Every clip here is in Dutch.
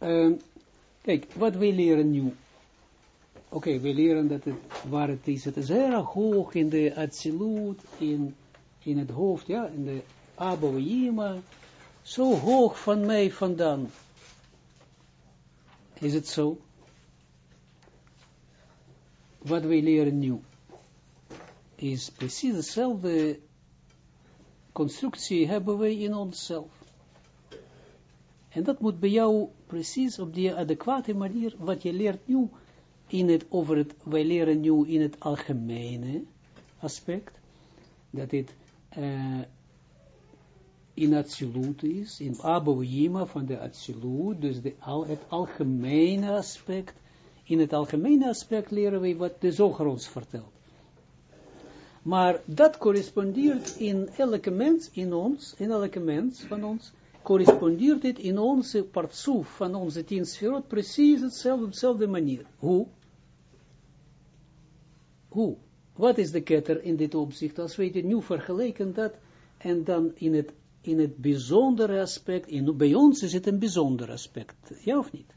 Ehm, kijk, wat wij leren nu. Oké, we leren dat het, waar het is, het is heel hoog in de absolute, in, in het hoofd, ja, in de Abouima, zo hoog van mij vandaan. Is het zo? Wat wij leren nu, is precies dezelfde constructie hebben wij in onszelf. En dat moet bij jou precies op die adequate manier, wat je leert nu, in het, over het, wij leren nu in het algemene aspect, dat het uh, in absolute is, in Abouima van de absolute, dus de, al, het algemene aspect, in het algemene aspect leren wij wat de zoger ons vertelt. Maar dat correspondeert in elke mens, in ons, in elke mens van ons, correspondeert het in onze partsoef van onze tien sferot precies hetzelfde, op dezelfde manier. Hoe? Hoe? Wat is de ketter in dit opzicht? Als we het nu vergelijken dat, en dan in het, in het bijzondere aspect, in, bij ons is het een bijzonder aspect, ja of niet?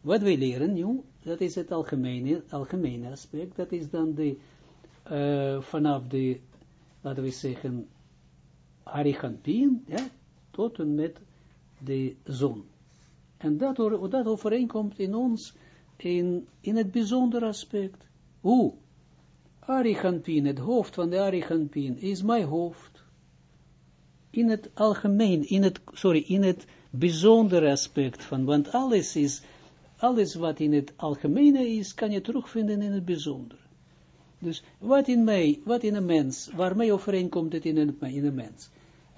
Wat wij leren nu, dat is het algemene, algemene aspect, dat is dan de, uh, vanaf de, laten we zeggen, Arichampien, ja, tot en met de zon. En dat, dat overeenkomt in ons in, in het bijzondere aspect. Hoe? Arichampien, het hoofd van de Arichampien, is mijn hoofd. In het algemeen, in het, sorry, in het bijzondere aspect van, want alles is, alles wat in het algemene is, kan je terugvinden in het bijzondere. Dus wat in mij, wat in een mens, waarmee overeenkomt het in een, in een mens?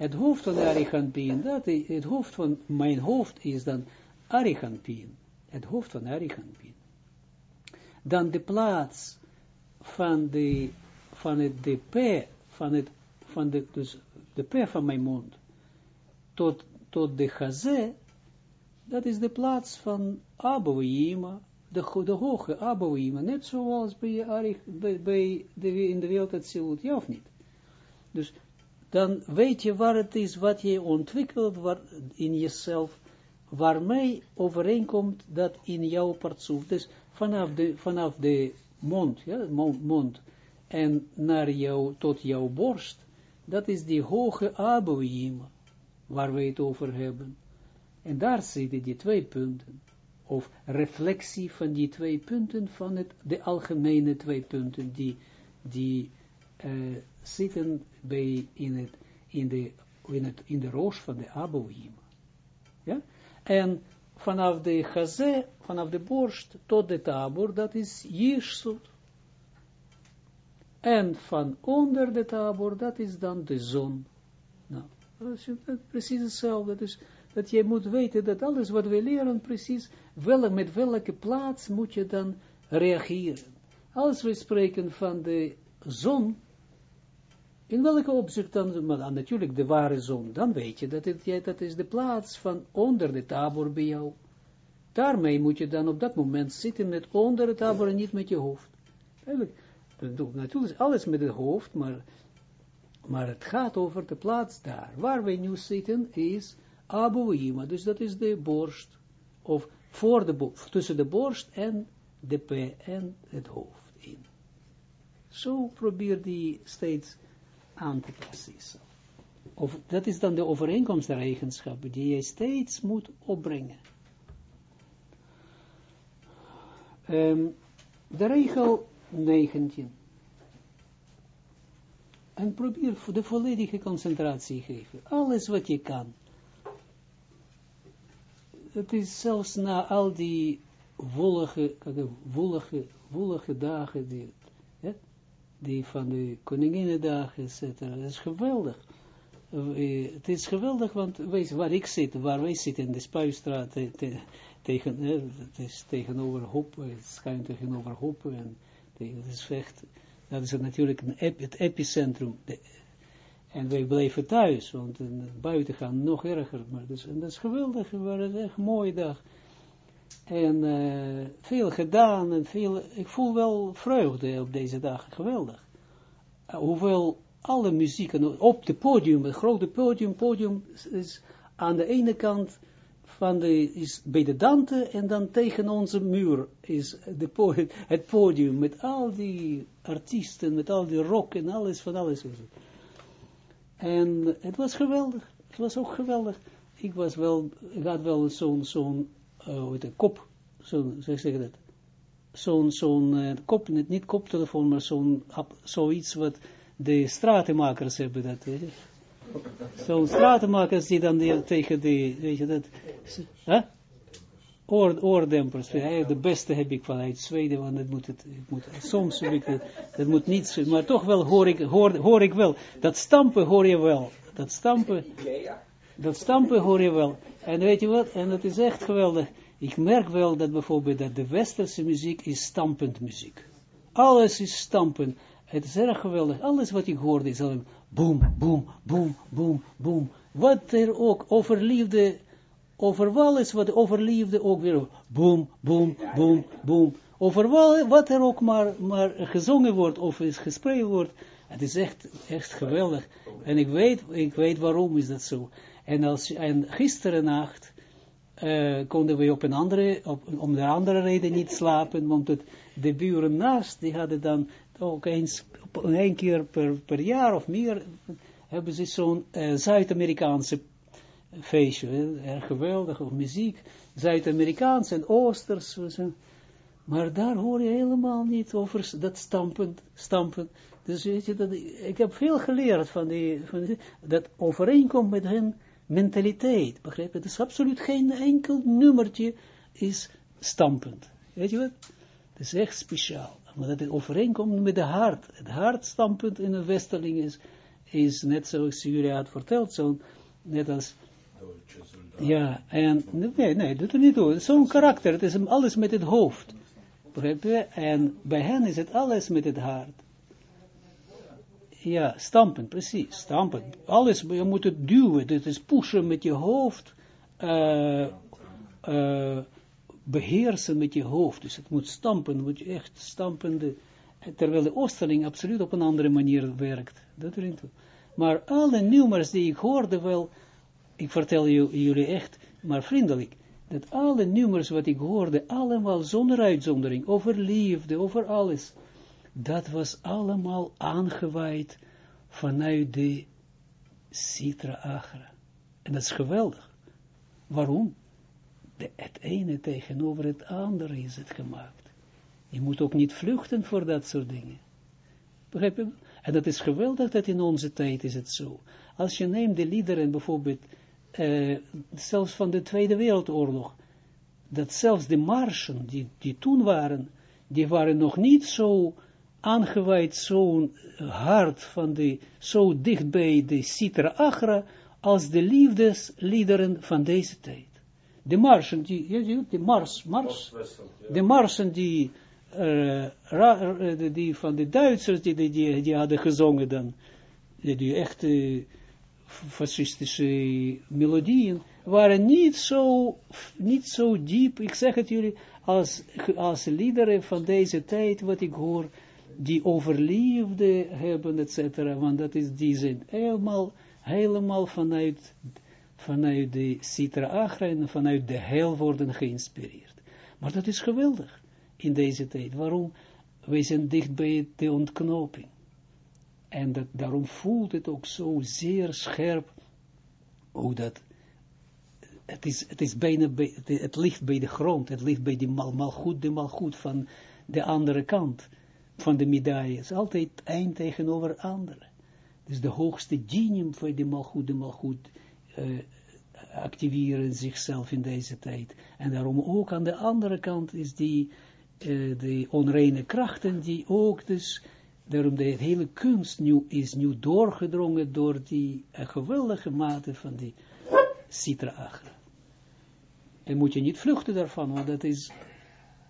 Het hoofd van de Arichampien, dat het hoofd van mijn hoofd is dan Arichampien. Het hoofd van Arichampien. Dan de plaats van de, van het, de P, van het, van de, dus de P van mijn mond, tot, tot de Chazé, dat is de plaats van Abouima, de, de hoge Abouima, net zoals bij, bij, bij de, in de wereld het ja of niet? Dus dan weet je waar het is, wat je ontwikkelt waar, in jezelf, waarmee overeenkomt dat in jouw partsoef. Dus vanaf de, vanaf de mond, ja, mond, en naar jou, tot jouw borst, dat is die hoge Abouima, waar we het over hebben. En daar zitten die twee punten, of reflectie van die twee punten, van het, de algemene twee punten, die, die uh, zitten bij in het, in de, in in de roos van de Abouima. Ja? En vanaf de gazé, vanaf de borst tot de tabor, dat is Jirsut. En van onder de tabor, dat is dan de zon. Nou, dat is precies hetzelfde. Dus dat je moet weten dat alles wat we leren, precies, wel, met welke plaats moet je dan reageren. Als we spreken van de zon, in welke opzicht dan, maar natuurlijk de ware zon, dan weet je dat, het, dat is de plaats van onder de tabor bij jou. Daarmee moet je dan op dat moment zitten met onder de tabor en niet met je hoofd. Natuurlijk alles met het hoofd, maar, maar het gaat over de plaats daar. Waar wij nu zitten is Abouima, dus dat is de borst, of voor de, tussen de borst en de p en het hoofd in. Zo probeer die steeds aan te passen. Of, dat is dan de overeenkomst der eigenschappen die je steeds moet opbrengen. Um, de regel 19. En probeer de volledige concentratie geven. Alles wat je kan. Het is zelfs na al die wollige, wollige dagen die die van de koninginnedagen, etc. Dat is geweldig. Uh, het is geweldig, want weet waar ik zit, waar wij zitten in de Spuistraat, te, te, tegen, het is tegenover Hoppen, het schuin tegenover Hoppen, en het is echt, dat is natuurlijk een het epicentrum. En wij bleven thuis, want uh, buiten gaan nog erger, maar dus, en dat is geweldig, het was een echt mooie dag. En uh, veel gedaan en veel, ik voel wel vreugde op deze dag, geweldig. Uh, hoewel alle muziek op het podium, het grote podium, podium is aan de ene kant van de, is bij de Dante en dan tegen onze muur is de po het podium met al die artiesten, met al die rock en alles van alles. En het was geweldig. Het was ook geweldig. Ik was wel, ik had wel zo'n, zo'n, uh, kop, zo'n, zeg ik dat, zo'n, zo'n uh, kop, niet, niet koptelefoon, maar zo'n, zoiets wat de stratenmakers hebben dat. Zo'n stratenmakers die dan tegen die, weet je dat? Oor, oordempers, de beste heb ik vanuit Zweden, want het moet, het, moet soms heb ik dat moet niet, maar toch wel hoor ik, hoor, hoor ik wel, dat stampen hoor je wel, dat stampen, dat stampen hoor je wel, en weet je wat, en dat is echt geweldig, ik merk wel dat bijvoorbeeld dat de westerse muziek is stampend muziek, alles is stampen, het is erg geweldig, alles wat ik hoorde is alleen boom, boom, boom, boom, boom, wat er ook over liefde, over alles wat over liefde ook weer, boom, boom, boom, boom, over wat er ook maar, maar gezongen wordt of is gesproken wordt, het is echt, echt geweldig. En ik weet, ik weet waarom is dat zo. En, als, en gisteren nacht uh, konden we op een andere, op, om de andere reden niet slapen, want het, de buren naast, die hadden dan ook eens, een keer per, per jaar of meer, hebben ze zo'n uh, Zuid-Amerikaanse feestje, erg geweldig, of muziek, Zuid-Amerikaans en Oosters, maar daar hoor je helemaal niet over dat stampen, stampen. Dus weet je, dat, ik heb veel geleerd van die, van dat overeenkomt met hun mentaliteit, begrijp je? Het is absoluut geen enkel nummertje is stampend. Weet je wat? Het is echt speciaal. Maar dat het overeenkomt met de hart. Het hartstandpunt in een westerling is, is net zoals jullie had verteld, zo, net als ja, en, nee, nee, doet er niet toe. Zo'n karakter, het is alles met het hoofd. Begrijp je? En bij hen is het alles met het hart. Ja, stampen, precies, stampen. Alles, je moet het duwen, dit is pushen met je hoofd, uh, uh, beheersen met je hoofd. Dus het moet stampen, moet je echt stampen, terwijl de oosterling absoluut op een andere manier werkt. Dat erin toe. Maar alle nummers die ik hoorde wel, ik vertel jullie echt, maar vriendelijk, dat alle nummers wat ik hoorde, allemaal zonder uitzondering, over liefde, over alles, dat was allemaal aangeweid vanuit de Sitra Agra. En dat is geweldig. Waarom? De, het ene tegenover het andere is het gemaakt. Je moet ook niet vluchten voor dat soort dingen. Begrijp je? En dat is geweldig dat in onze tijd is het zo. Als je neemt de liederen bijvoorbeeld, uh, zelfs van de Tweede Wereldoorlog, dat zelfs de marsen die, die toen waren, die waren nog niet zo aangeweid zo hard van de, zo dicht bij de Sitra Agra, als de liefdesliederen van deze tijd. De marsen, die, de mars, mars, de marsen die, uh, ra, die van de Duitsers, die, die, die, hadden gezongen dan, die, die echte fascistische melodieën, waren niet zo, niet zo diep, ik zeg het jullie, als, als liederen van deze tijd, wat ik hoor, die overleefde hebben, etc. Want dat is, die zijn helemaal, helemaal vanuit, vanuit de Sitra Agra en vanuit de heil worden geïnspireerd. Maar dat is geweldig in deze tijd. Waarom? Wij zijn dicht bij de ontknoping. En dat, daarom voelt het ook zo zeer scherp, hoe dat, het is, het is bijna, bij, het, ligt bij de grond, het ligt bij die mal, malgoed, de malgoed van de andere kant van de medaille is altijd één tegenover andere. Dus de hoogste genium voor de malgoed, de malgoed, uh, activeren zichzelf in deze tijd. En daarom ook aan de andere kant is die, uh, de onreine krachten, die ook dus, daarom de hele kunst nu is nu doorgedrongen door die uh, geweldige mate van die citra agra. En moet je niet vluchten daarvan, want dat is,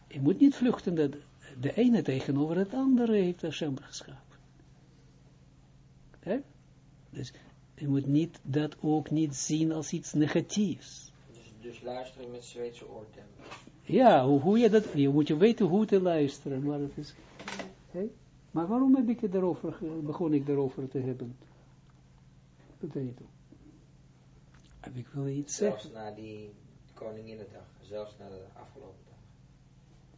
je moet niet vluchten, dat, de ene tegenover het andere heeft Hashem geschapen. Dus je moet niet, dat ook niet zien als iets negatiefs. Dus, dus luisteren met Zweedse oortemmen. Ja, hoe, hoe, je dat, je moet je weten hoe te luisteren, maar het is, maar waarom heb ik het daarover, begon ik daarover te hebben? Dat weet je toch. Heb ik wel iets zeggen? Zelfs na die Koninginnedag, zelfs na de afgelopen.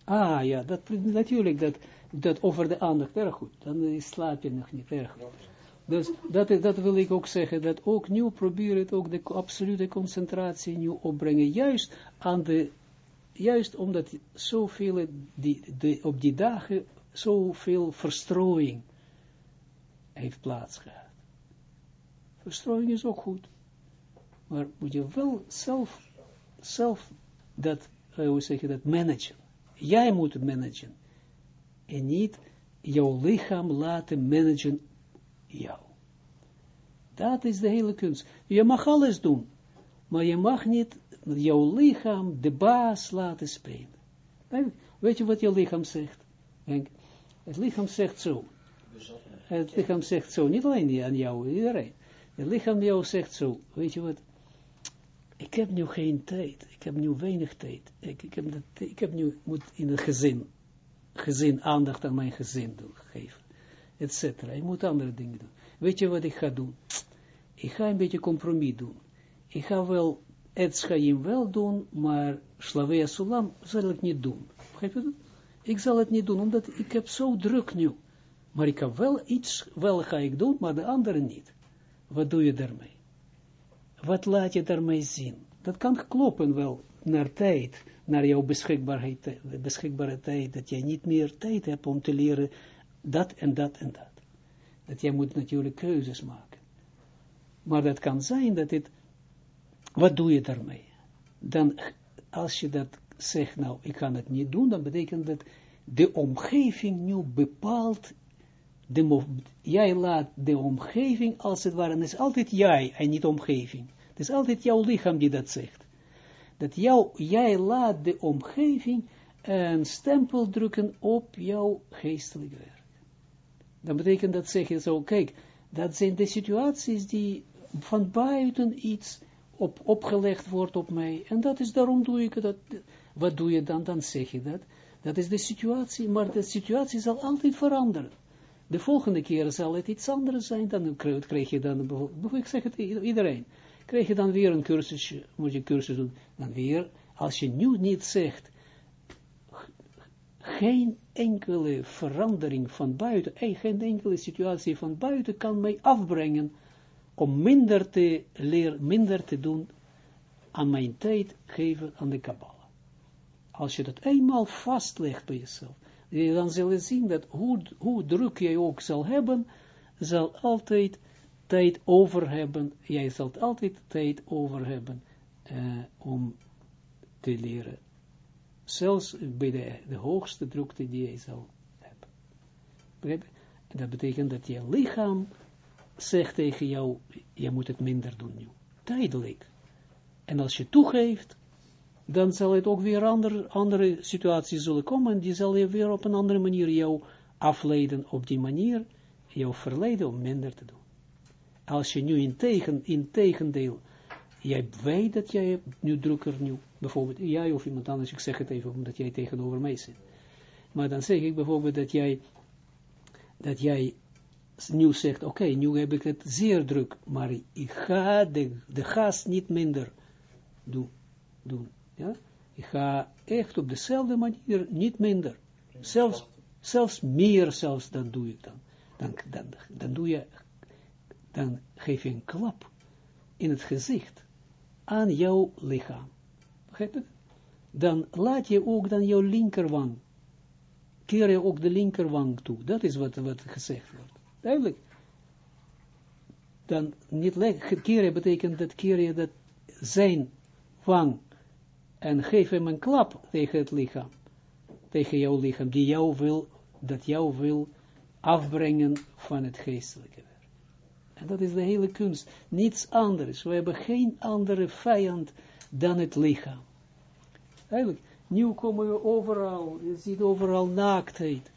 Ah ja, dat, natuurlijk, dat, dat over de aandacht, erg goed. Dan slaap je nog niet erg. Nog Dus dat, dat wil ik ook zeggen, dat ook nu probeer het ook de absolute concentratie nu opbrengen, juist aan de, juist omdat zoveel, die, op die dagen zoveel verstrooiing heeft plaatsgehad. Verstrooiing is ook goed, maar moet je wel zelf, zelf dat, hoe zeg je dat, managen. Jij moet managen. En niet jouw lichaam laten managen jou. Dat is de hele kunst. Je mag alles doen, maar je mag niet jouw lichaam de baas laten spelen. Weet je wat je lichaam zegt? Het lichaam zegt zo. Het lichaam zegt zo, niet alleen aan jou, iedereen. Het lichaam jou zegt zo, weet je wat, ik heb nu geen tijd, ik heb nu weinig tijd, ik, ik, heb, dat, ik heb nu, moet in het gezin, gezin, aandacht aan mijn gezin doen, geven, et cetera. Ik moet andere dingen doen. Weet je wat ik ga doen? Ik ga een beetje compromis doen. Ik ga wel, het schaim wel doen, maar Slavea Sulam zal ik niet doen. Je dat? Ik zal het niet doen, omdat ik heb zo druk nu. Maar ik kan wel iets, wel ga ik doen, maar de anderen niet. Wat doe je daarmee? Wat laat je daarmee zien? Dat kan kloppen wel naar tijd, naar jouw beschikbaarheid, beschikbare tijd, dat jij niet meer tijd hebt om te leren dat en dat en dat. Dat jij moet natuurlijk keuzes maken. Maar dat kan zijn dat het, wat doe je daarmee? Dan, als je dat zegt, nou, ik kan het niet doen, dan betekent dat de omgeving nu bepaalt de, jij laat de omgeving, als het ware, het is altijd jij en niet omgeving. Het is altijd jouw lichaam die dat zegt. Dat jou, jij laat de omgeving een stempel drukken op jouw geestelijk werk. Dan betekent dat je zo, kijk, dat zijn de situaties die van buiten iets op, opgelegd wordt op mij. En dat is, daarom doe ik dat. Wat doe je dan? Dan zeg je dat. Dat is de situatie, maar de situatie zal altijd veranderen. De volgende keer zal het iets anders zijn, dan krijg je dan, ik zeg het iedereen, krijg je dan weer een cursusje, moet je cursus doen, dan weer, als je nu niet zegt, geen enkele verandering van buiten, geen enkele situatie van buiten kan mij afbrengen om minder te leren, minder te doen aan mijn tijd geven aan de Kabbalah. Als je dat eenmaal vastlegt bij jezelf, je dan zul je zien dat hoe, hoe druk jij ook zal hebben, zal altijd tijd over hebben, jij zult altijd tijd over hebben eh, om te leren. Zelfs bij de, de hoogste drukte die jij zal hebben. Dat betekent dat je lichaam zegt tegen jou, je moet het minder doen nu. Tijdelijk. En als je toegeeft, dan zal het ook weer andere, situaties zullen komen en die zal je weer op een andere manier jou afleiden, op die manier jou verleiden om minder te doen. Als je nu in, tegen, in tegendeel, jij weet dat jij nu drukker nu, bijvoorbeeld jij of iemand anders, ik zeg het even omdat jij tegenover mij zit. Maar dan zeg ik bijvoorbeeld dat jij, dat jij nu zegt, oké, nu heb ik het zeer druk, maar ik ga de, de gas niet minder doen. doen ja? Ik ga echt op dezelfde manier, niet minder. Zelfs, zelfs meer zelfs, dan doe ik dan. Dan, dan, dan doe je, dan geef je een klap in het gezicht aan jouw lichaam. Begrijp je? Dan laat je ook dan jouw linkerwang, keer je ook de linkerwang toe. Dat is wat, wat gezegd wordt. Duidelijk. Dan niet keren betekent dat keer je dat zijn wang en geef hem een klap tegen het lichaam, tegen jouw lichaam, die jou wil, dat jou wil afbrengen van het geestelijke. En dat is de hele kunst, niets anders. We hebben geen andere vijand dan het lichaam. Eigenlijk, nu komen we overal, je ziet overal naaktheid.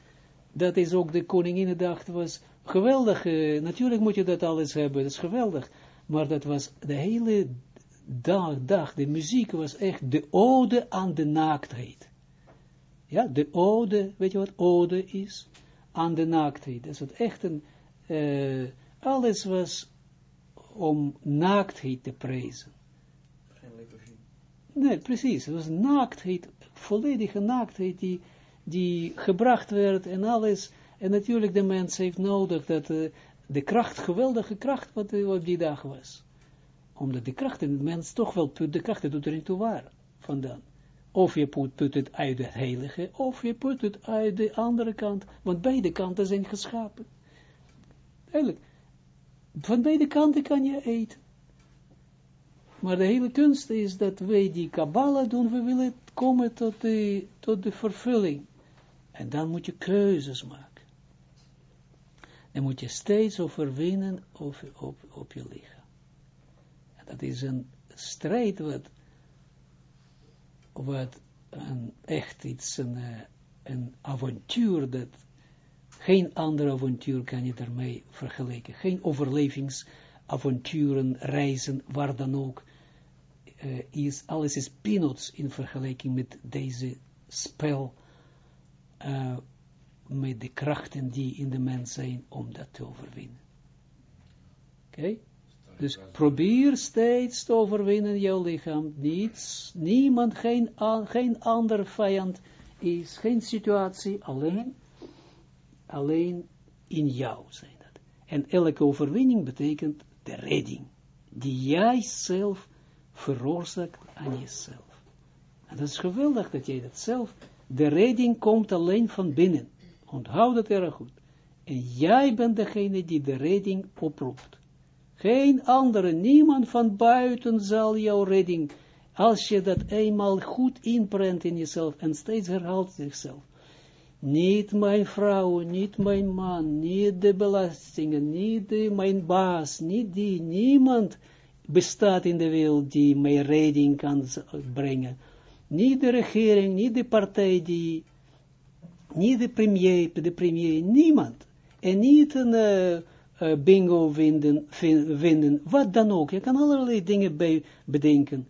Dat is ook de Koninginnedag, was geweldig, uh, natuurlijk moet je dat alles hebben, dat is geweldig. Maar dat was de hele dag, dag, de muziek was echt de ode aan de naaktheid. Ja, de ode, weet je wat ode is? Aan de naaktheid. Dat is het echt een, uh, alles was om naaktheid te prijzen. Geen liturgie. Nee, precies. Het was naaktheid, volledige naaktheid die, die gebracht werd en alles. En natuurlijk de mens heeft nodig dat uh, de kracht, geweldige kracht wat op die dag was. Omdat de kracht in de mens toch wel, de kracht doet er niet toe waar, vandaan. Of je put, put het uit het heilige, of je put het uit de andere kant, want beide kanten zijn geschapen. Eigenlijk, van beide kanten kan je eten. Maar de hele kunst is dat wij die Kabbalah doen, we willen komen tot de, tot de vervulling. En dan moet je keuzes maken. Dan moet je steeds overwinnen op, op, op je lichaam. Dat is een strijd wat, wat een, echt iets, een, eh, een avontuur dat geen ander avontuur kan je daarmee vergelijken. Geen overlevingsavonturen, reizen, waar dan ook. Uh, is, alles is peanuts in vergelijking met deze spel, uh, met de krachten die in de mens zijn om dat te overwinnen. Oké? Dus probeer steeds te overwinnen jouw lichaam. Niets, niemand, geen, geen ander vijand is, geen situatie, alleen alleen in jou zijn dat. En elke overwinning betekent de redding, die jij zelf veroorzaakt aan jezelf. En dat is geweldig dat jij dat zelf, de redding komt alleen van binnen. Onthoud dat erg goed. En jij bent degene die de redding oproept. Geen andere, niemand van buiten zal jouw redding, als je dat eenmaal goed inprent in jezelf en steeds herhaalt zichzelf, niet mijn vrouw, niet mijn man, niet de belastingen, niet de, mijn baas, niet die, niemand bestaat in de wereld die mij redding kan brengen. Niet de regering, niet de partij die, niet de premier, de premier, niemand. En niet een uh, uh, bingo vinden, wat dan ook. Je kan allerlei dingen bedenken.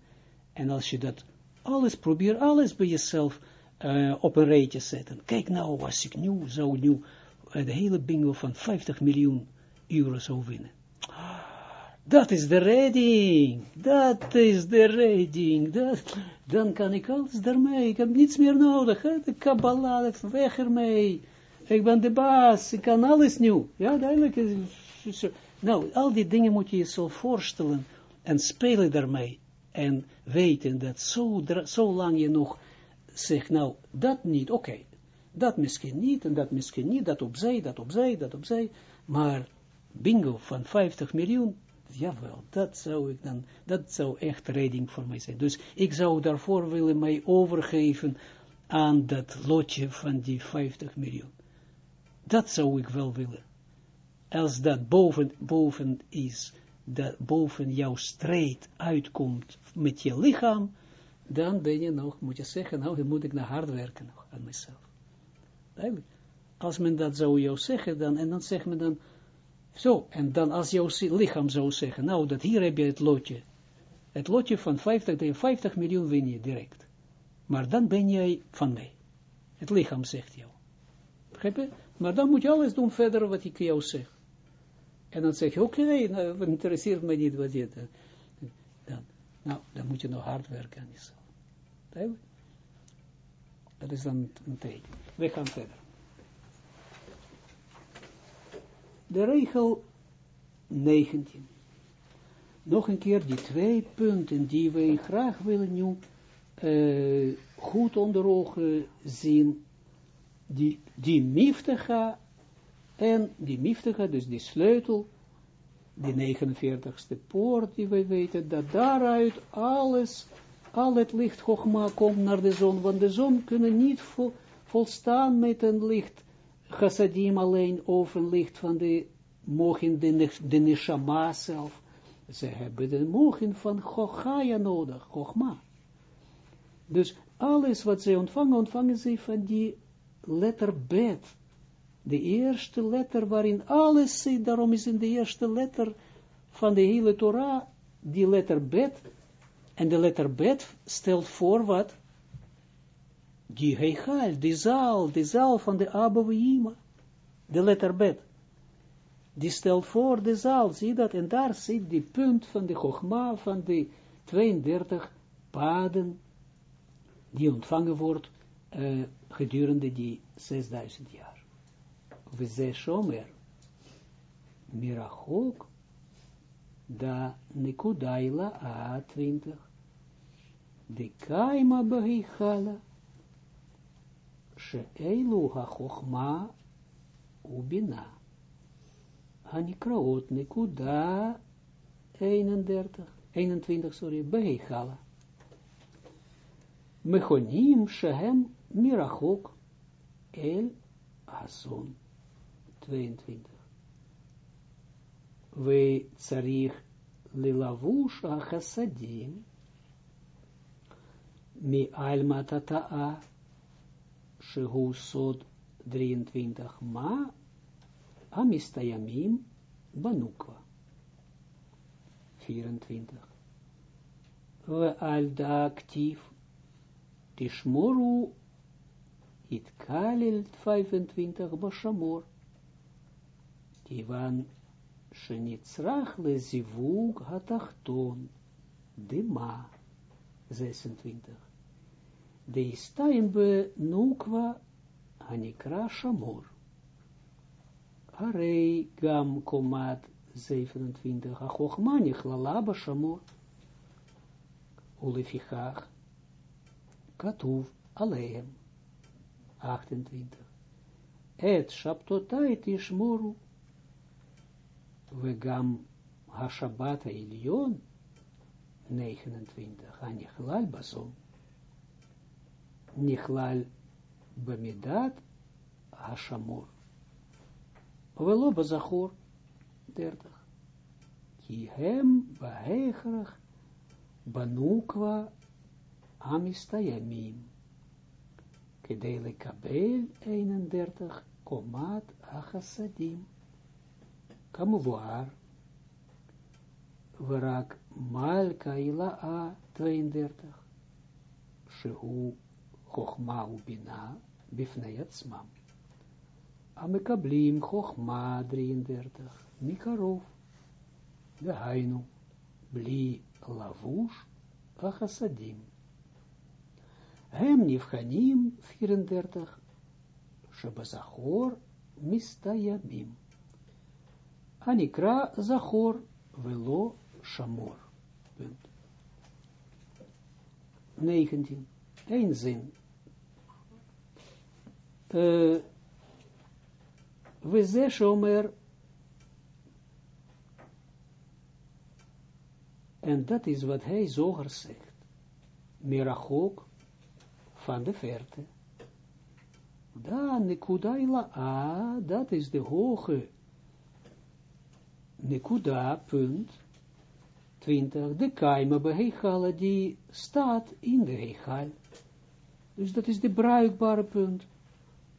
En als je dat alles probeert, alles bij jezelf uh, op een rijtje zetten. Kijk nou, als ik nu zou nu uh, de hele bingo van 50 miljoen euro zou winnen. Dat is de redding. Dat is de redding. Dan kan ik alles daarmee. Ik heb niets meer nodig. Hè? De Kabbalah, weg ermee. Ik ben de baas. Ik kan alles nieuw. Ja, duidelijk. Nou, al die dingen moet je jezelf voorstellen. En spelen daarmee. En weten dat zo, lang je nog zeg nou, dat niet, oké, dat misschien niet, en dat misschien niet, dat opzij, dat opzij, dat opzij, maar bingo van 50 miljoen, jawel, dat zou ik dan, dat zou echt redding voor mij zijn. Dus ik zou daarvoor willen mij overgeven aan dat lotje van die 50 miljoen. Dat zou ik wel willen. Als dat boven, boven is, dat boven jouw strijd uitkomt met je lichaam, dan ben je nog, moet je zeggen, nou, dan moet ik naar hard werken nog aan mezelf. Eigenlijk. Als men dat zou jou zeggen, dan, en dan zegt men dan, zo, en dan als jouw lichaam zou zeggen, nou, dat hier heb je het lotje, het lotje van 50, 50 miljoen win je direct. Maar dan ben jij van mij. Het lichaam zegt jou. Begrijp je? Maar dan moet je alles doen verder wat ik jou zeg. En dan zeg je, oké, okay, nou, interesseert me niet wat je... Dan, nou, dan moet je nog hard werken aan jezelf. Dat is dan een teken. We gaan verder. De regel 19. Nog een keer die twee punten die wij graag willen nu uh, goed onder ogen zien. Die, die miftiga en die miftiga, dus die sleutel, die 49ste poort die wij weten, dat daaruit alles al het licht Chogma komt naar de zon, want de zon kunnen niet volstaan met een licht chassadim alleen, of een licht van de mogen, de, de neshama zelf. Ze hebben de mogen van Chogaya nodig, Chogma. Dus alles wat ze ontvangen, ontvangen ze van die letter bet. De eerste letter waarin alles zit, daarom is in de eerste letter van de hele Torah, die letter bet, en de letter bet stelt voor wat? Die heichal, die zaal, die zaal van de Abouima. De letter bet. Die stelt voor de zaal, zie dat? En daar zit die punt van de Chogma van de 32 paden die ontvangen wordt uh, gedurende die 6000 jaar. We ze shomer, mirachok, da nikudaila a 20, de kaima behichala, she'elu ha-chochma ubina. Hanikraot nikuda 31, 21, sorry, behichala. Mechonim shehem mirachok el azon 22. We tsarich lilavush ha-chasadim mi alma tata'a shehu sod 23 ma amistayamim banukwa 24 we al da tishmoru it kalil 25 bashamor kivan shenitzrach le zivug hatachton dima 26 de istaim be nukwa hanikra shamor Harei gam komat 27 ha lalaba shamor ulefichach katuv aleem 28 et shaptotai tishmoru vegam hashabata ilion 29 hanichlal basom nichlal bamidat hashamor velo bazachor 30 ki hem bahegrach banukwa amistayamim kedele kabel 31 komat achasadim kamuvuar Verak Malka a 32. Shehu Chochma ubina bifnei atzmam. Amekablim Chochma 33. Mikarov. De Hainu. Bli lavush achasadim. Hem nifchanim 34. Shebazachor mistayamim. Anikra zachor velo shamor. Punt. 19. Eén zin. Uh, ze shomer en dat is wat hij zoger zegt. Mirachok van de verte. Da nekudaila a, dat is de hoge nekuda, punt, 20, de kaima behechala, die staat in de hechal. Dus dat is de bruikbare punt,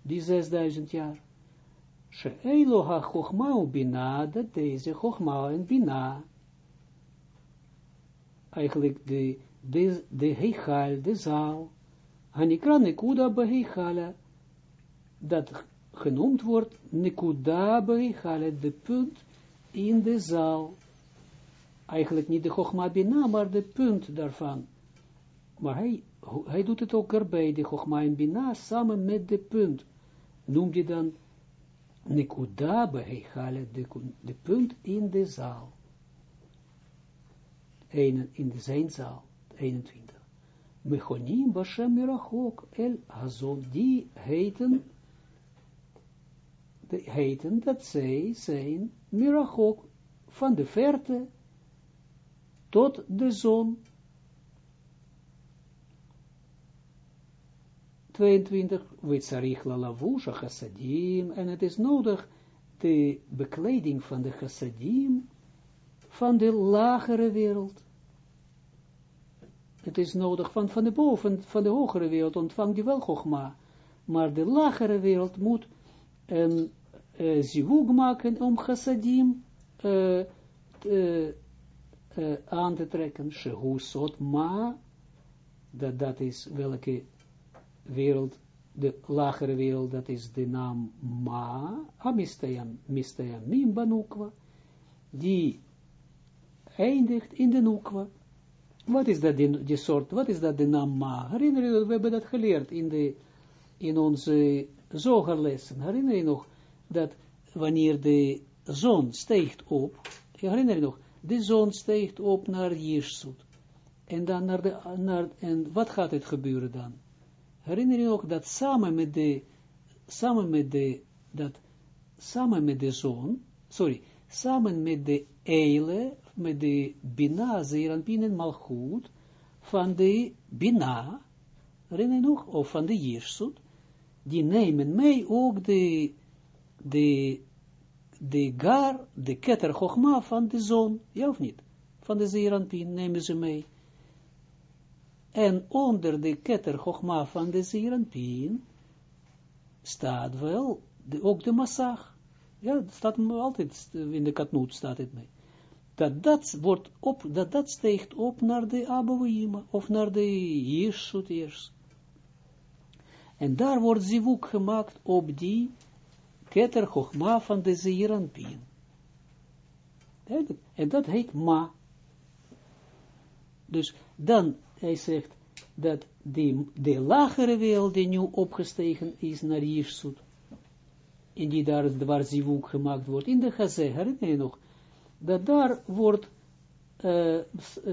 die 6000 jaar. She'elo ha chochma u bina, dat deze chochma en bina, eigenlijk de, de, de hechal, de zaal, hanikra nekuda behechala, dat genoemd wordt nekuda behechala, de punt in de zaal. Eigenlijk niet de Chogma Bina, maar de punt daarvan. Maar hij, hij doet het ook erbij, de Chogma en Bina, samen met de punt. Noem je dan Nekuda behechale, de, de punt in de zaal. In de zijn zaal, 21. Mechonim Bashem Mirachok El Hazon, die heten de, heten dat zij zijn mirachok van de verte tot de zon. 22, Witzarich lalavusha chassadim, en het is nodig de bekleding van de chassadim van de lagere wereld. Het is nodig van, van de boven, van de hogere wereld ontvangt die wel gogma, maar de lagere wereld moet een uh, maken om chassadim uh, uh, aan te trekken. Shehu sot ma, dat, dat is welke wereld, de lagere wereld, dat is de naam ma, amistayam, mistayam mim banukwa, die eindigt in de nukwa. Wat is dat die, soort, wat is dat de naam ma? Herinner je, we hebben dat geleerd in, de, in onze zogerlessen. Herinner je nog dat wanneer de zon steekt op, herinner je nog, de zon steekt op naar Jirsut. En dan naar de, naar, en wat gaat het gebeuren dan? Herinner je nog dat samen met de, samen met de, dat, samen met de zon, sorry, samen met de eile, met de bina, zeeranpin en malchut, van de bina, herinner of van de jirsut, die nemen mee ook de, de, de gar, de keter chogma van de zon, ja of niet? Van de zeeranpin nemen ze mee. En onder de keter chogma van de zeeranpin staat wel de, ook de massag. Ja, dat staat altijd in de katnoot staat het mee. Dat dat wordt op, dat dat steekt op naar de Abouima, of naar de Jirsut. En daar wordt zivuk gemaakt op die keter chogma van de Zeeranpien. En dat heet ma. Dus dan, hij zegt, dat die, de lagere wereld die nu opgestegen is naar Jirsut, in die daar, waar zivuk gemaakt wordt, in de Gazé, herinner je nog, dat daar wordt, uh,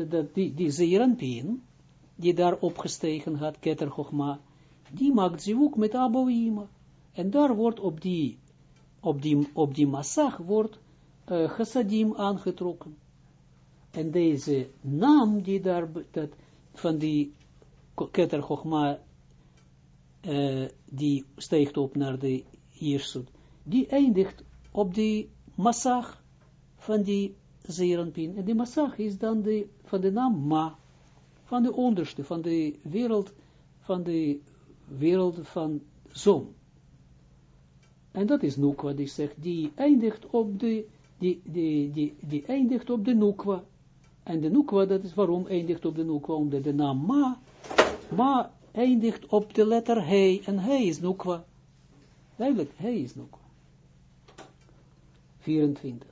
dat die, die Zeeranpien, die daar opgestegen had, Keter die maakt zivuk met Abouima. En daar wordt op die, op die, op die massag wordt uh, chassadim aangetrokken. En deze naam die daar, dat, van die Keter Chochma, die steekt op naar de Die eindigt op die massag van die zeeranpin. En die massag is dan de, van de naam Ma, van de onderste, van de wereld, van de wereld van zon. En dat is Nukwa, die zegt, die eindigt op de, die, die, die, die eindigt op de Nukwa. En de Nukwa, dat is waarom eindigt op de Nukwa, omdat de naam Ma, Ma eindigt op de letter He, en He is Nukwa. Duidelijk, He is Nukwa. 24.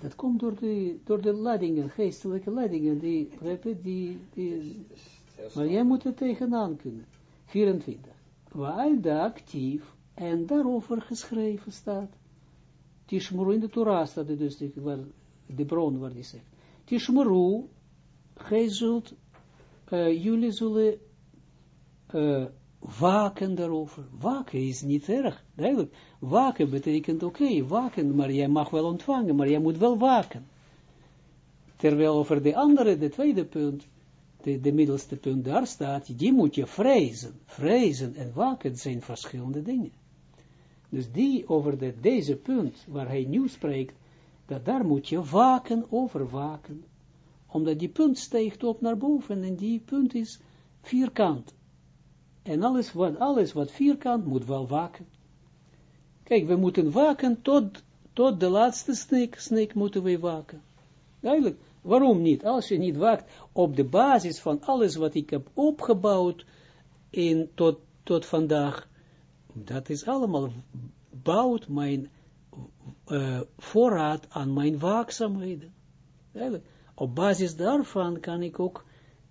Dat komt door de, door de leidingen, geestelijke leidingen, die, die, die, maar jij moet er tegenaan kunnen. 24. Waar de actief en daarover geschreven staat. Tishmuru in de Torah staat dus de, waar, de bron waar die zegt. Tishmuru, gij zult, uh, jullie zullen uh, waken daarover. Waken is niet erg, duidelijk. Waken betekent oké, waken, maar jij mag wel ontvangen, maar jij moet wel waken. Terwijl over de andere, de tweede punt, de, de middelste punt daar staat, die moet je vrezen. Vrezen en waken zijn verschillende dingen. Dus die over de, deze punt, waar hij nu spreekt, dat daar moet je waken over waken. Omdat die punt steekt op naar boven en die punt is vierkant. En alles wat, alles wat vierkant moet wel waken. Kijk, we moeten waken tot, tot de laatste snik, snik moeten we waken. Duidelijk. Waarom niet? Als je niet waakt op de basis van alles wat ik heb opgebouwd in, tot, tot vandaag, dat is allemaal, bouwt mijn uh, voorraad aan mijn waakzaamheden. Duidelijk. Op basis daarvan kan ik ook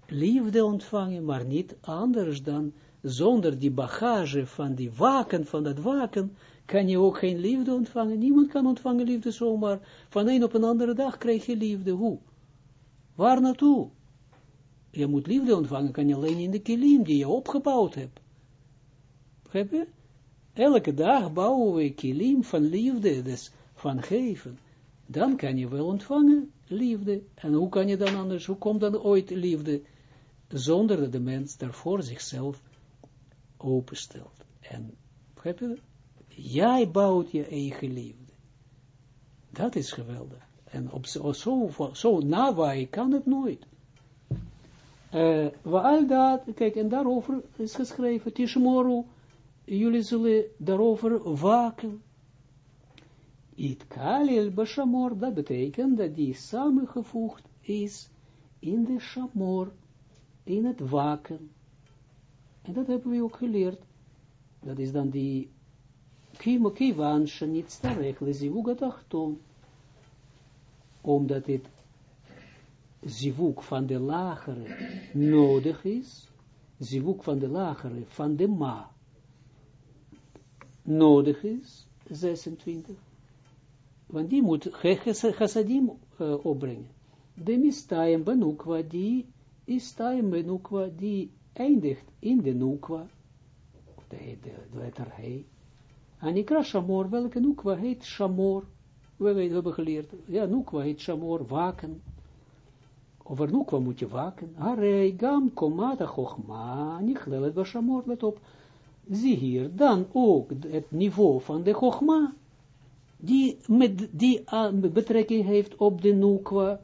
liefde ontvangen, maar niet anders dan zonder die bagage van die waken, van dat waken, kan je ook geen liefde ontvangen. Niemand kan ontvangen liefde zomaar. Van een op een andere dag krijg je liefde. Hoe? Waar naartoe? Je moet liefde ontvangen, kan je alleen in de kilim die je opgebouwd hebt. Begrijp? Elke dag bouwen we kilim van liefde, dus van geven. Dan kan je wel ontvangen liefde. En hoe kan je dan anders, hoe komt dan ooit liefde? Zonder dat de mens daarvoor zichzelf openstelt. En, begrijp je? Jij bouwt je eigen liefde. Dat is geweldig. En op zo, zo, zo nabij kan het nooit. Uh, al dat, kijk, en daarover is geschreven, Tishmoru, jullie zullen daarover waken. It kalil bashamor, dat betekent dat die samengevoegd is in de shamor, in het waken. En dat hebben we ook geleerd. Dat is dan die kimo kivan lezivugat achton. Omdat het zivuk van de lagere nodig is, zivuk van de lagere van de ma nodig is, 26, want die moet chassadim uh, opbrengen. De mistaim benukwa, die is taim benukwa, die eindigt in de nukwa, de, de, de letter he. Anikra shamor, welke nukwa heet shamor? We, we hebben geleerd, ja, nukwa heet shamor, waken. Over nukwa moet je waken. Harei gam komata chochma, nichlelet ba shamor, let op. Zie hier, dan ook het niveau van de chochma, die, met, die betrekking heeft op de nukwa,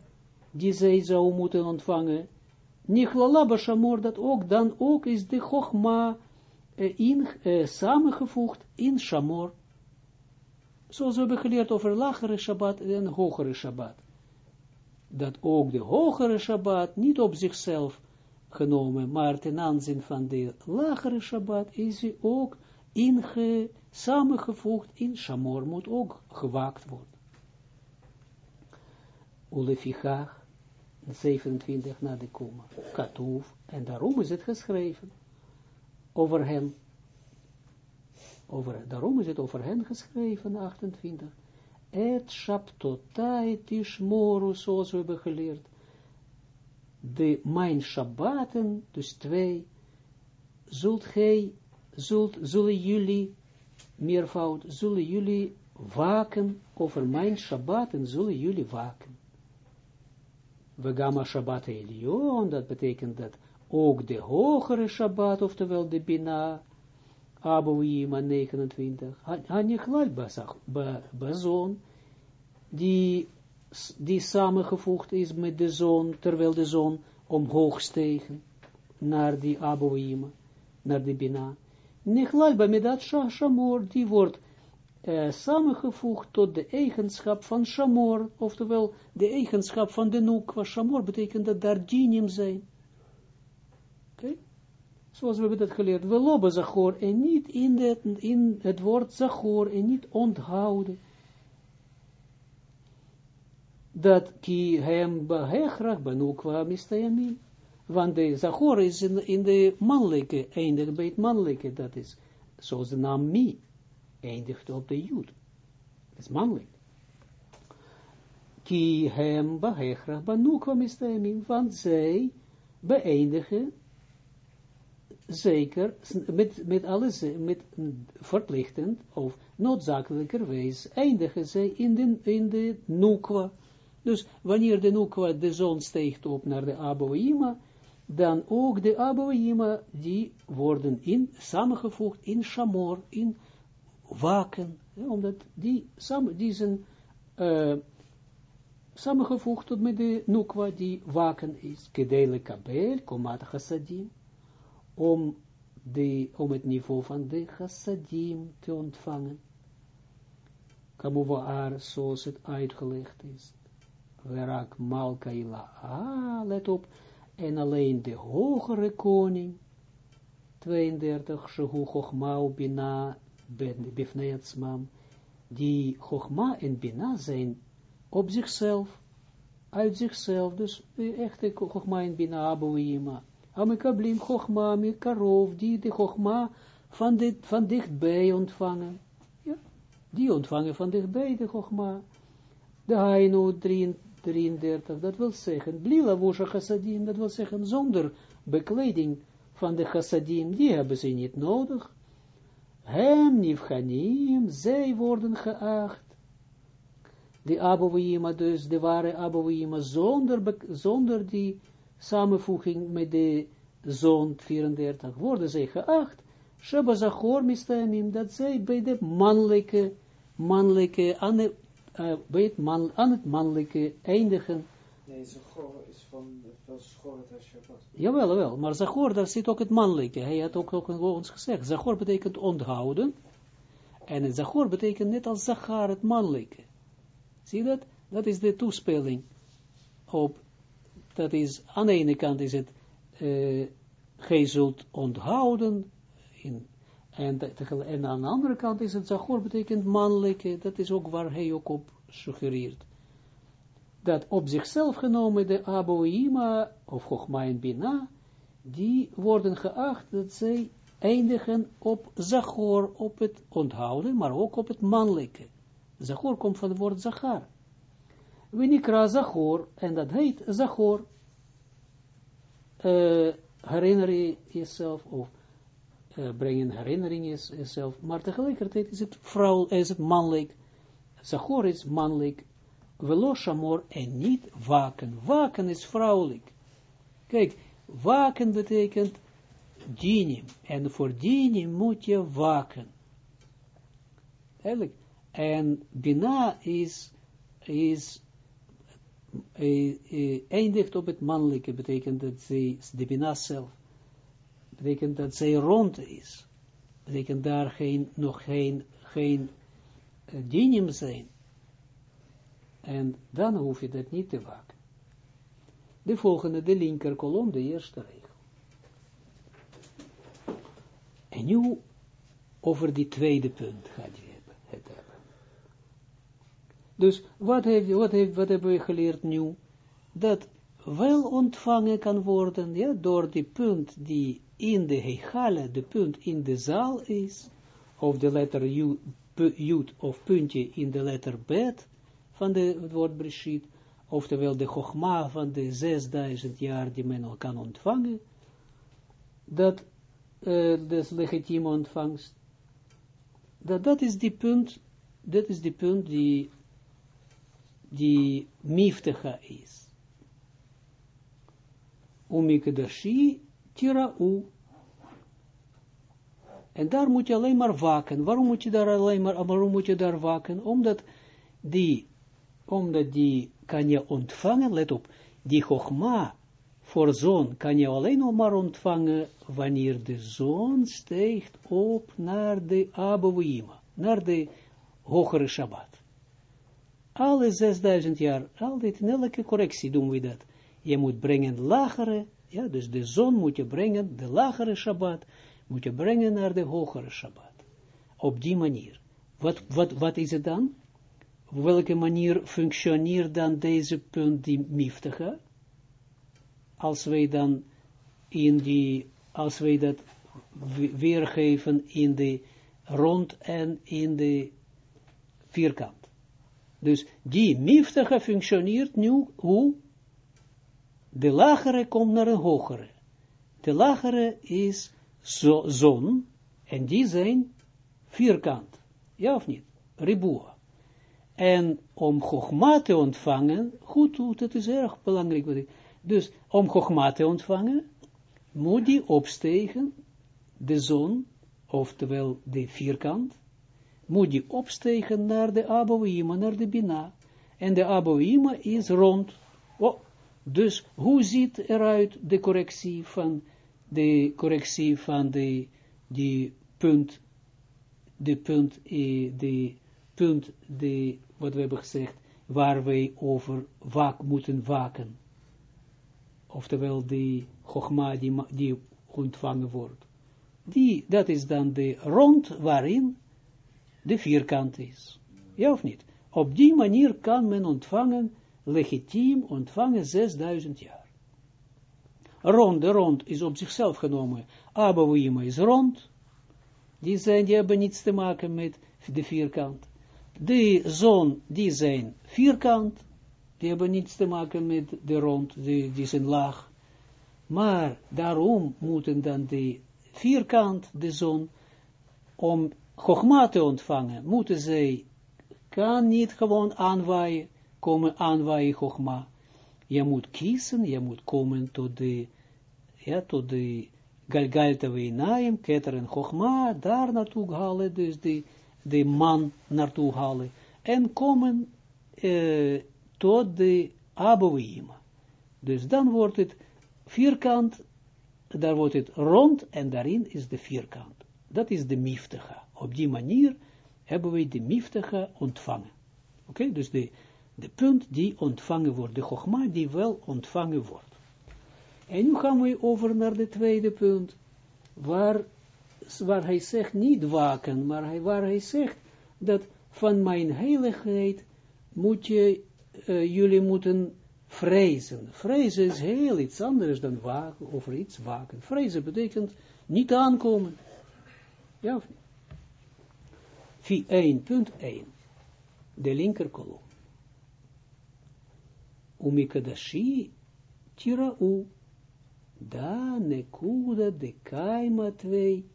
die zij zou moeten ontvangen. Nichlala bashamor, dat ook, dan ook is de chochma uh, in, samengevoegd in shamor. Zoals we hebben geleerd over lagere Shabbat en hogere Shabbat. Dat ook de hogere Shabbat niet op zichzelf genomen, maar ten aanzien van de lagere Shabbat is hij ook inge, samengevoegd in Shamor, moet ook gewaakt worden. Ulefichach, 27 na de koma, Katoef, en daarom is het geschreven over hen. Over, daarom is het over hen geschreven, 28. Et Shabtotai Tishmoru, zoals we hebben geleerd. De mijn Shabbaten, dus twee, zult gij, zult, zullen jullie, meervoud, zullen jullie waken, over mijn Shabbaten zullen jullie waken. We gamma Shabbat Elion, dat betekent dat ook de hogere Shabbat, oftewel de Bina, Abouima 29, Hanichlal Bazon, die, die samengevoegd is met de zon, terwijl de zon omhoog stegen naar die Abouima, naar de Bina. Nichlal Bamedat Shamor, die wordt uh, samengevoegd tot de eigenschap van Shamor, oftewel de eigenschap van de Nukwa. Shamor betekent dat daar dinim zijn. Oké? Zoals we hebben dat geleerd. We lopen Zachor en niet in, in het woord Zachor en niet onthouden. Dat ki hem behechrach benukwa mistayamin. Want de Zachor is in, in de mannelijke, eindig bij het mannelijke, dat is zoals de naam mi eindigt op de Jood. Dat is mannelijk. Ki hem behechrach benukwa mistayamin. Want zij beëindigen zeker, met, met alles, met verplichtend of noodzakelijkerwijs eindigen zij in de, in de nukwa. Dus wanneer de nukwa, de zon steekt op naar de aboima, dan ook de aboima, die worden in, samengevoegd in shamor, in waken, ja, omdat die, samen, die zijn uh, samengevoegd tot met de nukwa, die waken is. Kedele kabel, komat chassadim om, de, om het niveau van de chassadim te ontvangen. Kamuwaar, zoals het uitgelegd is. Verak malka ila, ah, let op, en alleen de hogere koning, 32, shehu chochma bina, bifneatsmam, die chochma en bina zijn op zichzelf, uit zichzelf, dus echte chochma en bina, abuima, Amikablim Chogma Mikarov, die de Chogma van, dit, van dichtbij ontvangen. Ja, die ontvangen van dichtbij de Chogma. De Haino 33, dat wil zeggen, Blila Wosha Chassadim, dat wil zeggen, zonder bekleding van de Chassadim, die hebben ze niet nodig. Hem Nivchanim, zij worden geacht. De Abouima, dus de ware Abouima, zonder, zonder die samenvoeging met de zoon 34, worden zij geacht, Sheba Zachor dat zij bij de mannelijke, mannelijke, aan, bij het, man, aan het mannelijke eindigen. Nee, Zachor is van, van het Shabbat. Jawel, jawel, maar Zachor, daar zit ook het mannelijke. Hij had ook, ook ons gezegd, Zachor betekent onthouden, en het Zachor betekent net als Zachar het mannelijke. Zie je dat? Dat is de toespeling op dat is, aan de ene kant is het, uh, zult onthouden, in, en, en aan de andere kant is het zachor, betekent mannelijke, dat is ook waar hij ook op suggereert. Dat op zichzelf genomen de Aboima, of Chogma en Bina, die worden geacht dat zij eindigen op Zachor, op het onthouden, maar ook op het mannelijke. Zachor komt van het woord Zachar. Winikra Zachor, en dat heet Zachor, uh, herinner je jezelf, of brengen herinnering jezelf, maar tegelijkertijd is het vrouw, is het mannelijk, Zachor is mannelijk, veloshamor en niet waken. Waken is vrouwelijk. Kijk, waken betekent dinim. En voor dinim moet je waken. Eigenlijk. En bina is, is uh, uh, eindigt op het mannelijke, betekent dat zij, de bina zelf, betekent dat zij rond is. Betekent daar geen, nog geen, geen uh, dinim zijn. En dan hoef je dat niet te waken. De volgende, de linker kolom, de eerste regel. En nu over die tweede punt gaat je het hebben. Dus wat, heeft, wat, heeft, wat hebben we geleerd nu? Dat wel ontvangen kan worden ja, door die punt die in de hegale, de punt in de zaal is, of de letter jut of puntje in de letter bet, van de, het woord Breshit, oftewel de chogma van de 6000 jaar die men al kan ontvangen, dat uh, dus legitieme ontvangst, dat dat is die punt, dat is die punt die, die miftecha is. Umikedashi tira'u. En daar moet je alleen maar waken. Waarom moet je daar alleen maar, waarom moet je daar waken? Omdat die omdat die kan je ontvangen, let op, die chogma voor zon kan je alleen nog maar ontvangen wanneer de zon steekt op naar de Abouima, naar de hogere Shabbat. Alle 6000 jaar, altijd in elke correctie doen we dat. Je moet brengen lagere, ja, dus de zon moet je brengen, de lagere Shabbat, moet je brengen naar de hogere Shabbat. Op die manier. Wat, wat, wat is het dan? Op welke manier functioneert dan deze punt die miftige? Als wij dan in die, als wij dat weergeven in de rond en in de vierkant. Dus die miftige functioneert nu hoe? De lagere komt naar een hogere. De lagere is zo, zon en die zijn vierkant. Ja of niet? Ribua. En om Chogma te ontvangen, goed, goed, dat is erg belangrijk. Dus om Chogma te ontvangen, moet die opstegen, de zon, oftewel de vierkant, moet die opstegen naar de Aboima, naar de Bina. En de Aboima is rond. Oh, dus hoe ziet eruit de correctie van de correctie van de, die punt, de punt, eh, de punt, de, wat we hebben gezegd, waar wij over waak moeten waken. Oftewel die chogma die, die ontvangen wordt. Die, dat is dan de rond waarin de vierkant is. Ja of niet? Op die manier kan men ontvangen, legitiem ontvangen 6000 jaar. Rond, de rond is op zichzelf genomen. Abouima is rond. Die, zijn, die hebben niets te maken met de vierkant de zon, die zijn vierkant, die hebben niets te maken met de rond, die, die zijn laag. Maar daarom moeten dan de vierkant, de zon, om Chogma te ontvangen, moeten zij, kan niet gewoon aanwaaien, komen aanwaaien Chogma. Je moet kiezen, je moet komen tot de, ja, tot de Galgalta Weinaim, Keter en daar naartoe halen, dus die de man naartoe halen en komen uh, tot de Abouima. Dus dan wordt het vierkant, daar wordt het rond en daarin is de vierkant. Dat is de miftige. Op die manier hebben we de miftige ontvangen. Oké, dus de, de punt die ontvangen wordt, de chogma die wel ontvangen wordt. En nu gaan we over naar de tweede punt, waar waar hij zegt niet waken, maar waar hij zegt dat van mijn heiligheid moet je uh, jullie moeten vrezen. Vrezen is heel iets anders dan waken, over iets waken. Vrezen betekent niet aankomen. Ja of niet? 1.1. De linker kolom. Umikadashi tirau. Da nekuda de kaima 2.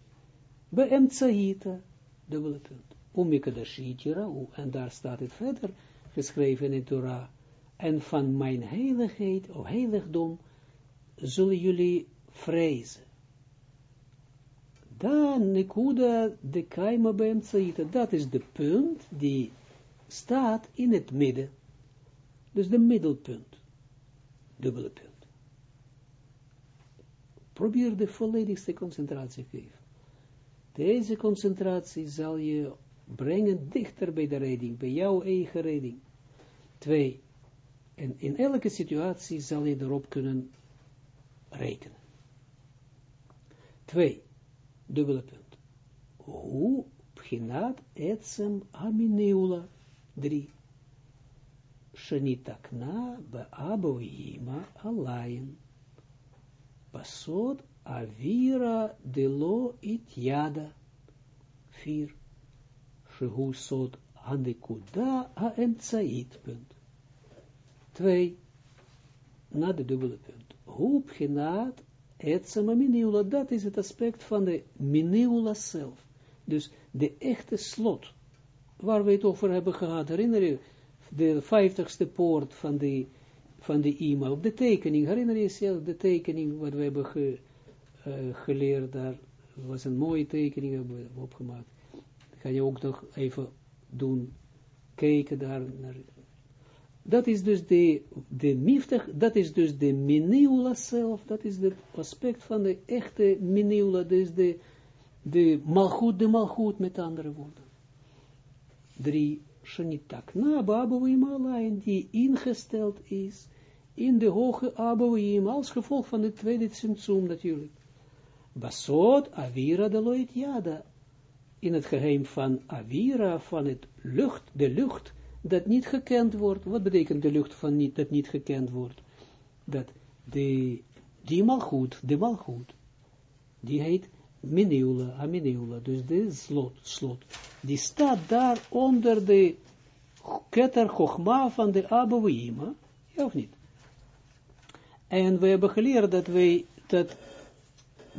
Beemtsaita. Dubbele punt. Umikadashi tirau. En daar staat het verder geschreven in Torah. En van mijn heiligheid, of heiligdom, zullen jullie vrezen. Dan nekuda de kaima beemtsaita. Dat is de punt die staat in het midden. Dus de middelpunt. Dubbele punt. Probeer de volledigste concentratie te geven. Deze concentratie zal je brengen dichter bij de redding, bij jouw eigen redding. Twee. En in elke situatie zal je erop kunnen rekenen. Twee. Dubbele punt. Hoe pchinat etsem amineula. Drie. Shenitakna beaboima alayin. Pasod avira delo yada. Vier. Shehu sod hanekuda haemtsait. Punt. Twee. Na de dubbele punt. Hoe genaat etsama miniula. Dat is het aspect van de miniula zelf. Dus de echte slot. Waar we het over hebben gehad. Herinner je de vijftigste poort van de, van de ima, op de tekening, herinner je jezelf de tekening wat we hebben ge, uh, geleerd daar, was een mooie tekening hebben we opgemaakt. Ga je ook nog even doen, kijken daar naar. Dat is dus de, de miftig, dat is dus de miniula zelf, dat is het aspect van de echte miniula, dus de, de malgoed, de malgoed met andere woorden. Drie, shenitak na Abouim alleen, die ingesteld is in de hoge Abouim, als gevolg van de tweede Tsimtsum natuurlijk. Basot Avira de Loit Yada, in het geheim van Avira, van het lucht, de lucht, dat niet gekend wordt. Wat betekent de lucht van niet, dat niet gekend wordt? Dat de, die malgoed, de malgoed, die heet Miniula, Aminiula, dus de slot, slot, die staat daar onder de ketter Chogma van de Abouima, ja of niet? En we hebben geleerd dat wij, dat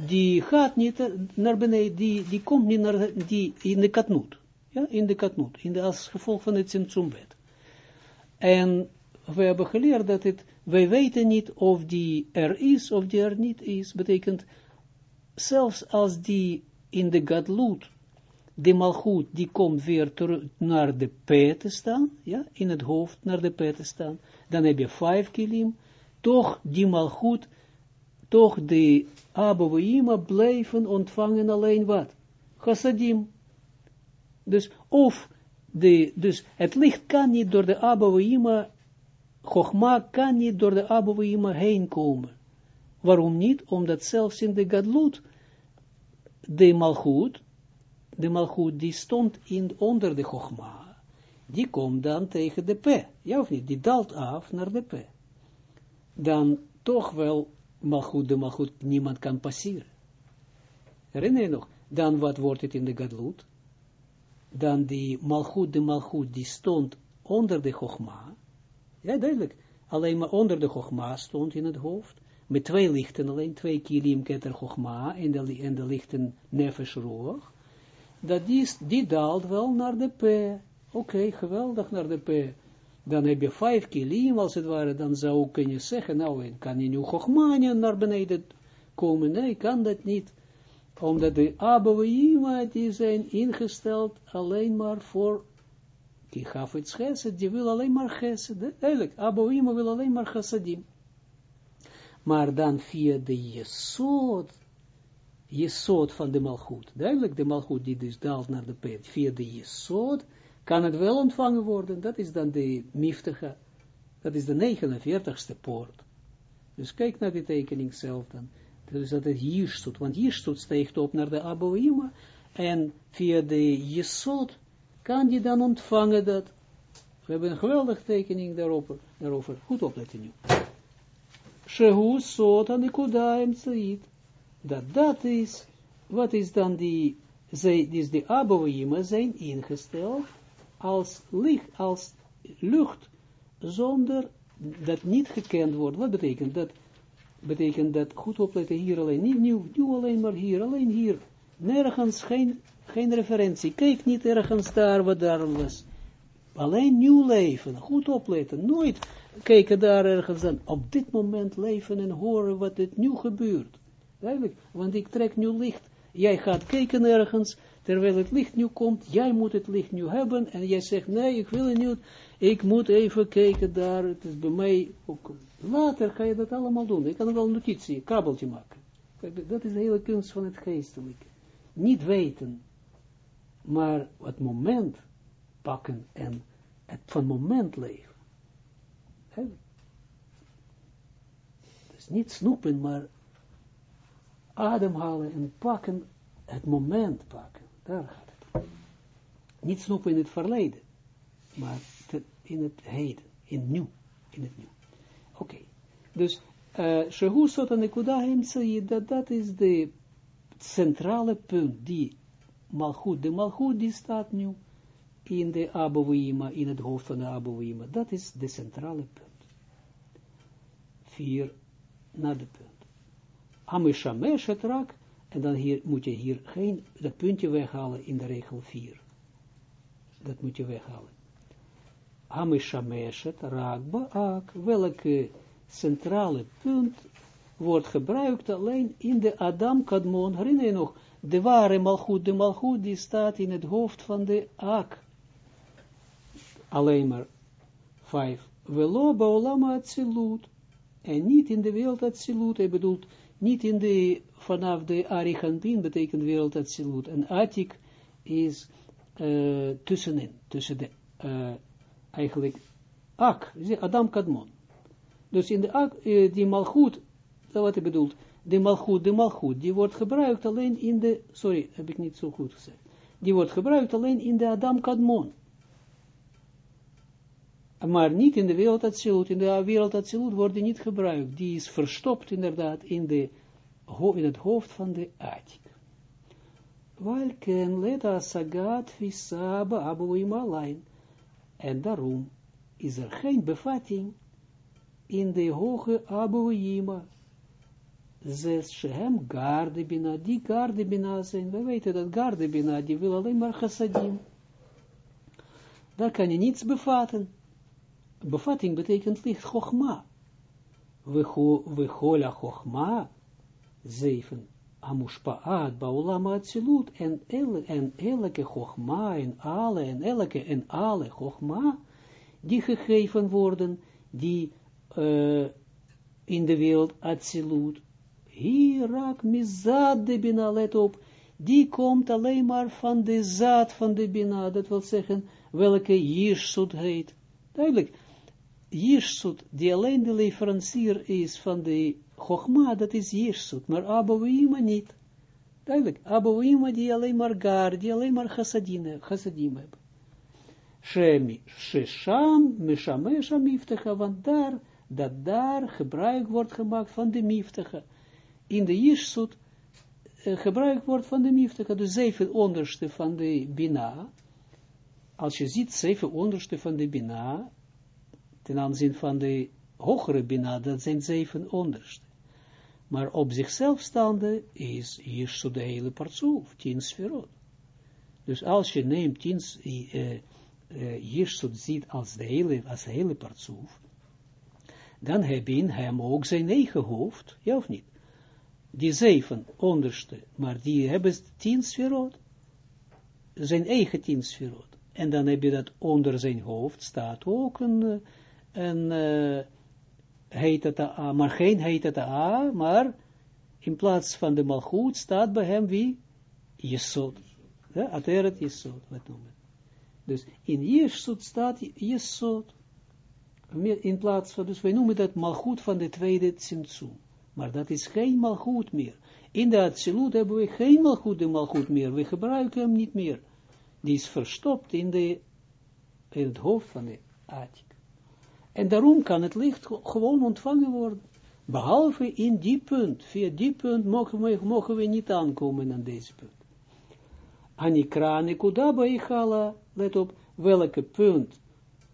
die gaat niet naar beneden, die, die komt niet naar, die in de katnoot, ja, in de katnoot, in de, als gevolg van het Tsimtsumbed. En we hebben geleerd dat het, wij weten niet of die er is, of die er niet is, betekent, zelfs als die in de gadloed, de malgoed, die komt weer terug naar de P te staan, ja, in het hoofd naar de P te staan, dan heb je vijf kilim, toch die malgoed, toch de Abouima blijven ontvangen alleen wat? Chassadim. Dus, of, de, dus het licht kan niet door de Abouima, Chogma kan niet door de Abouima heen komen. Waarom niet? Omdat zelfs in de Gadlut, de Malchut, de Malchut die stond in, onder de Chogma, die komt dan tegen de P. Ja of niet? Die daalt af naar de P. Dan toch wel Malchut, de Malchut, niemand kan passeren. Herinner je nog? Dan wat wordt het in de Gadlut? Dan die Malchut, de Malchut, die stond onder de Chogma. Ja, duidelijk. Alleen maar onder de Chogma stond in het hoofd met twee lichten, alleen twee kilim keter chogma en de, en de lichten nefesh roog, dat die, die daalt wel naar de P. Oké, geweldig naar de P. Dan heb je vijf kilim, als het ware, dan zou je zeggen, nou, kan je nu chogma naar beneden komen? Nee, kan dat niet. Omdat de Abouima, die zijn ingesteld alleen maar voor, die gaf het die wil alleen maar chesed. Eigenlijk, Abouima wil alleen maar chassadim maar dan via de jesot, jesot van de malgoed, duidelijk de malgoed die dus daalt naar de pet, via de jesot, kan het wel ontvangen worden, dat is dan de miftige, dat is de 49ste poort. Dus kijk naar die tekening zelf dan, dus dat het Jirsut, want Jirsut steekt op naar de Aboima, en via de jesot kan die dan ontvangen dat, We hebben een geweldige tekening daarover, daarover. goed opletten nu. Shehu sota nekuda emtsait. Dat dat is, wat is dan die, zij, dus de aboïma zijn ingesteld als licht, als lucht, zonder dat niet gekend wordt. Wat betekent dat? Betekent dat, goed opletten, hier alleen, niet nieuw, nieuw alleen maar hier, alleen hier, nergens geen, geen referentie, kijk niet ergens daar wat daar was. Alleen nieuw leven, goed opletten, nooit kijken daar ergens aan. Op dit moment leven en horen wat het nu gebeurt. Duidelijk, want ik trek nu licht. Jij gaat kijken ergens, terwijl het licht nu komt, jij moet het licht nu hebben, en jij zegt, nee, ik wil het niet, ik moet even kijken daar, het is bij mij ook. Later ga je dat allemaal doen. Ik kan wel een notitie, een krabbeltje maken. Dat is de hele kunst van het geestelijke. Niet weten, maar het moment pakken en het van moment leven. Dus niet snoepen, maar ademhalen en pakken, het moment pakken. Daar gaat het. Niet snoepen in het verleden, maar in het heden, in het nu, in het nu. Oké, okay. dus Shehu Sota Nekuda dat dat is de centrale punt, die Malchut, de Malchut die staat nu in de Abouima, in het hoofd van de Abouima, dat is de centrale punt. Vier na de punt. Amishamesh het rak, en dan hier moet je hier geen, dat puntje weghalen in de regel 4. Dat moet je weghalen. Amishamesh het rak baak, welke centrale punt wordt gebruikt alleen in de Adam Kadmon. Herinner je nog, de ware malchut, de malchut die staat in het hoofd van de Ak. Alleen maar vijf. Velo baolama atzilut. En niet in de wereld atzilut. Hij bedoelt niet in de, vanaf de Arichantin betekent wereld atzilut. En Atik is uh, tussenin. Tussen de, uh, eigenlijk, Ak. Adam Kadmon. Dus in de Ak, uh, die malchut, wat hij bedoelt, de malchut, de malchut, die wordt gebruikt alleen in de, sorry, heb ik niet zo goed gezegd, die wordt gebruikt alleen in de Adam Kadmon. Maar niet in de wereld Atsilut, in de wereld Atsilut wordt die niet gebruikt, die is verstopt inderdaad in, de, in het hoofd van de Atik. Walken leda sagat visaba abu alleen. En daarom is er geen bevatting in de hoge Abu Yima, zes Shehem Gardebina, die Gardebina zijn, we weten dat Gardebina, die wil alleen maar chassadim. Daar kan je niets bevatten. Bevatting betekent licht Chogma. We hola Chogma, zeven, Amushpaat, Baulama Atzilut, en, el, en elke Chogma, en alle, en elke, en alle Chogma, die gegeven worden, die uh, in de wereld Atzilut, Hirak mizad de bina, let op, die komt alleen maar van de zaad van de bina, dat wil zeggen, welke Jirsut heet. Duidelijk, Jirsut, die alleen de leverancier is van de Chogma, dat is Jirsut, maar Abouima niet. Duidelijk, Abouima die alleen maar gar, die alleen maar chassadim, chassadim hebben. Shemi, Shesham, Meshamesha miftecha, want daar, dat daar gebruik wordt gemaakt van de miftecha in de Jirsut uh, gebruikt wordt van de miftika, de zeven onderste van de Bina. Als je ziet, zeven onderste van de Bina, ten aanzien van de hogere Bina, dat zijn zeven onderste. Maar op zichzelf staande is Jirsut de hele partsoef, tien sferot. Dus als je neemt tien uh, ziet als de hele, als hele partsoef, dan heb je in hem ook zijn eigen hoofd, ja of niet? die zeven onderste, maar die hebben tien sferot, zijn eigen tien sferot. En dan heb je dat onder zijn hoofd staat ook een, een uh, heet het A, maar geen heet A, maar in plaats van de malgoed staat bij hem wie? Jesod. Ja, Ateret Jesod, wat noemen. Dus in Jesod staat Jesod. In plaats van, dus wij noemen dat malgoed van de tweede Tsimtsum. Maar dat is geen malgoed meer. In de absolute hebben we geen malgoed de malgoed meer. We gebruiken hem niet meer. Die is verstopt in, de, in het hoofd van de Atik. En daarom kan het licht gewoon ontvangen worden. Behalve in die punt. Via die punt mogen we, mogen we niet aankomen aan deze punt. Anikra nekuda baichala, let op, welke punt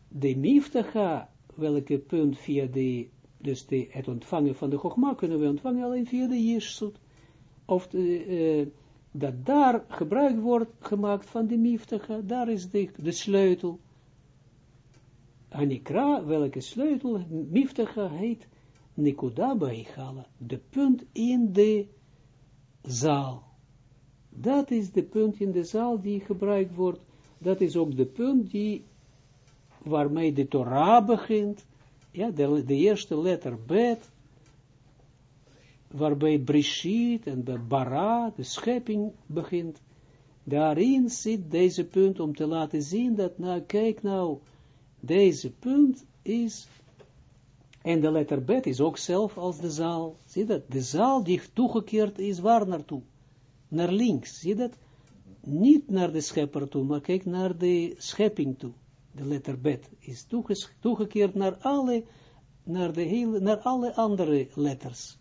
de miftaga, welke punt via de, dus het ontvangen van de chogma kunnen we ontvangen alleen via de jirsut. Of de, uh, dat daar gebruik wordt gemaakt van de miftaga, daar is de, de sleutel. Anikra, welke sleutel, miftaga heet, Nikuda Baichala, de punt in de zaal. Dat is de punt in de zaal die gebruikt wordt. Dat is ook de punt die, waarmee de Torah begint. Ja, de, de eerste letter Bet. Waarbij Brishit en de Bara, de schepping, begint. Daarin zit deze punt om te laten zien dat, nou, kijk nou, deze punt is en de letter bet is ook zelf als de zaal. Zie dat? De zaal die toegekeerd is waar naartoe? Naar links. Zie dat? Niet naar de schepper toe, maar kijk naar de schepping toe. De letter bet is toegekeerd naar alle, naar, de hele, naar alle andere letters.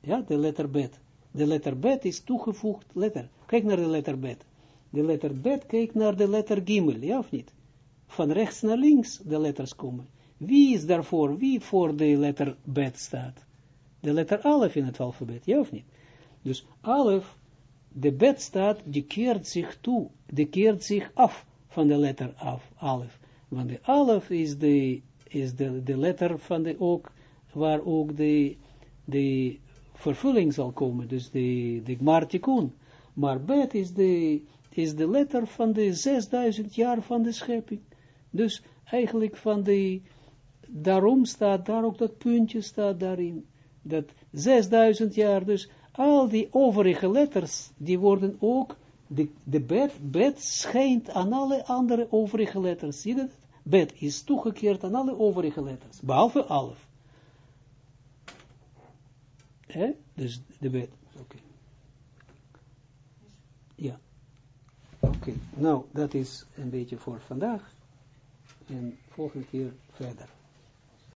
Ja, de letter bet. De letter bet is toegevoegd letter. Kijk naar de letter bet. De letter bet, kijk naar de letter gimel, ja of niet? Van rechts naar links de letters komen. Wie is daarvoor? Wie voor de letter bet staat? De letter alef in het alfabet, ja of niet? Dus alef, de bet staat, die keert zich toe, die keert zich af van de letter af, alef. Want de alef is de, is de, de letter van de ook, waar ook de, de vervulling zal komen, dus de, de gmartikun. Maar bet is de, is de letter van de 6000 jaar van de schepping. Dus eigenlijk van de daarom staat daar ook dat puntje staat daarin. Dat 6000 jaar, dus al die overige letters, die worden ook, de, de bed, bed schijnt aan alle andere overige letters. Zie je dat? Bed is toegekeerd aan alle overige letters, behalve alf. Hè? Dus de bed. Oké. Ja. Oké, nou, dat is een beetje voor vandaag. En volgende keer verder.